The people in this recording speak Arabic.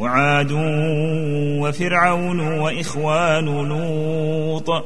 وعاد وفرعون وإخوان لوط